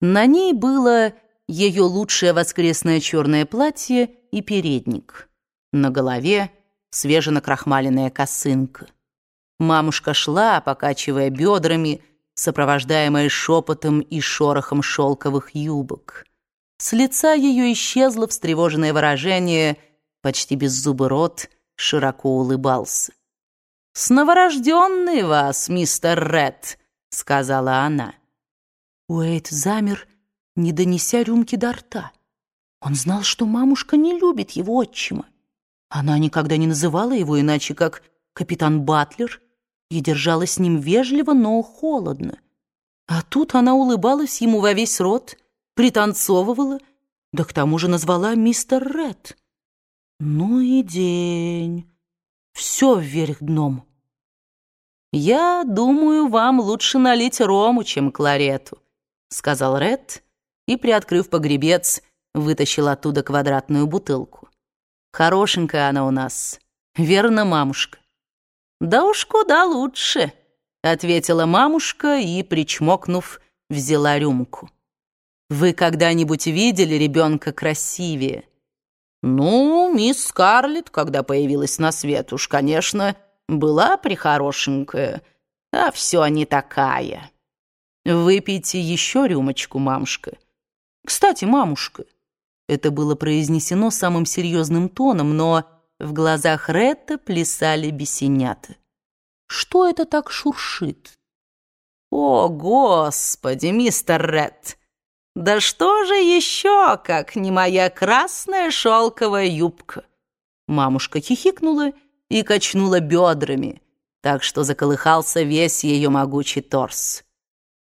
На ней было ее лучшее воскресное черное платье и передник. На голове свеженакрахмаленная косынка. Мамушка шла, покачивая бедрами, сопровождаемая шепотом и шорохом шелковых юбок. С лица ее исчезло встревоженное выражение, почти беззубый рот широко улыбался. «С новорожденной вас, мистер Ред!» — сказала она. Уэйт замер, не донеся рюмки до рта. Он знал, что мамушка не любит его отчима. Она никогда не называла его иначе, как капитан Батлер, и держалась с ним вежливо, но холодно. А тут она улыбалась ему во весь рот, пританцовывала, да к тому же назвала мистер Ред. Ну и день. Все вверх дном. «Я думаю, вам лучше налить рому, чем кларету», — сказал Ред и, приоткрыв погребец, вытащил оттуда квадратную бутылку. «Хорошенькая она у нас, верно, мамушка?» «Да уж куда лучше», — ответила мамушка и, причмокнув, взяла рюмку. «Вы когда-нибудь видели ребенка красивее?» «Ну, мисс Скарлетт, когда появилась на свет, уж, конечно, была прихорошенькая, а все не такая». «Выпейте еще рюмочку, мамушка». «Кстати, мамушка». Это было произнесено самым серьезным тоном, но в глазах Ретта плясали бесенята. «Что это так шуршит?» «О, Господи, мистер Ретт! Да что же еще, как не моя красная шелковая юбка?» Мамушка хихикнула и качнула бедрами, так что заколыхался весь ее могучий торс.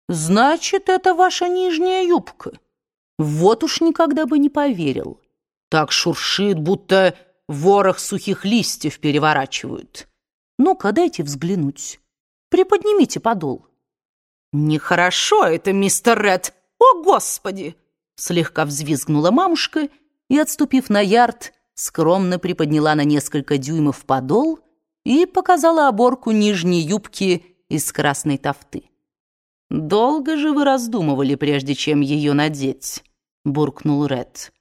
«Значит, это ваша нижняя юбка?» Вот уж никогда бы не поверил. Так шуршит, будто ворох сухих листьев переворачивают. Ну-ка, дайте взглянуть. Приподнимите подол. Нехорошо это, мистер Ред. О, Господи! Слегка взвизгнула мамушка и, отступив на ярд, скромно приподняла на несколько дюймов подол и показала оборку нижней юбки из красной тофты. «Долго же вы раздумывали, прежде чем ее надеть?» — буркнул Ред.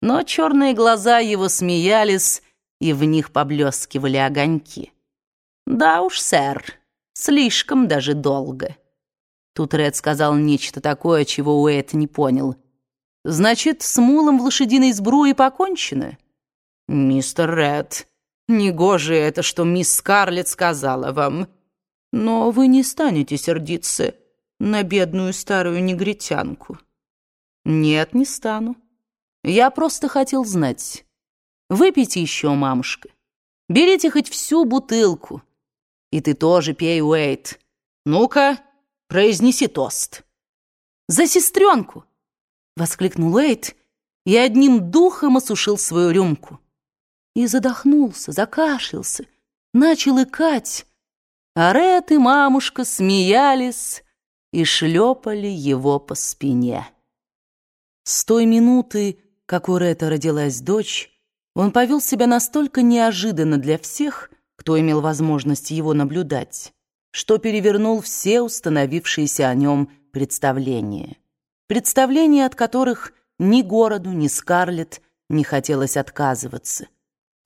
Но черные глаза его смеялись, и в них поблескивали огоньки. «Да уж, сэр, слишком даже долго». Тут Ред сказал нечто такое, чего Уэйт не понял. «Значит, с мулом в лошадиной сбруе покончено?» «Мистер Ред, негоже это, что мисс Скарлетт сказала вам. Но вы не станете сердиться на бедную старую негритянку». «Нет, не стану. Я просто хотел знать. Выпейте еще, мамушка. Берите хоть всю бутылку. И ты тоже пей, Уэйт. Ну-ка, произнеси тост». «За сестренку!» — воскликнул Уэйт и одним духом осушил свою рюмку. И задохнулся, закашлялся, начал икать, а Ред и мамушка смеялись и шлепали его по спине. С той минуты, как у Ретта родилась дочь, он повел себя настолько неожиданно для всех, кто имел возможность его наблюдать, что перевернул все установившиеся о нем представления. Представления, от которых ни городу, ни Скарлетт не хотелось отказываться.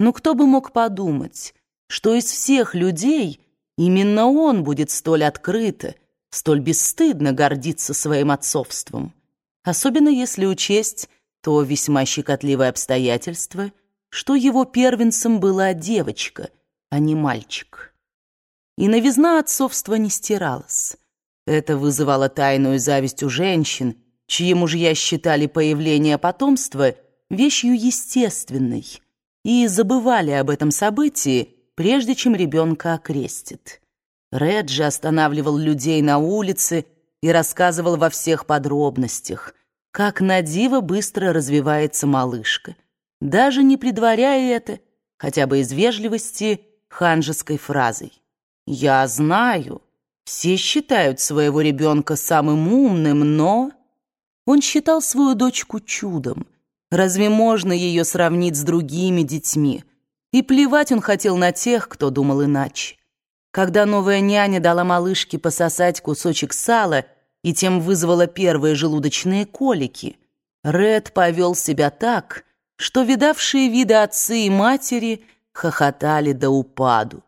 Но кто бы мог подумать, что из всех людей именно он будет столь открыто, столь бесстыдно гордиться своим отцовством особенно если учесть то весьма щекотливое обстоятельство, что его первенцем была девочка, а не мальчик. И новизна отцовства не стиралась. Это вызывало тайную зависть у женщин, чьи мужья считали появление потомства вещью естественной и забывали об этом событии, прежде чем ребенка окрестит. Реджи останавливал людей на улице и рассказывал во всех подробностях, как на диво быстро развивается малышка, даже не предваряя это, хотя бы из вежливости, ханжеской фразой. «Я знаю, все считают своего ребенка самым умным, но...» Он считал свою дочку чудом. Разве можно ее сравнить с другими детьми? И плевать он хотел на тех, кто думал иначе. Когда новая няня дала малышке пососать кусочек сала, и тем вызвала первые желудочные колики. Ред повел себя так, что видавшие виды отцы и матери хохотали до упаду.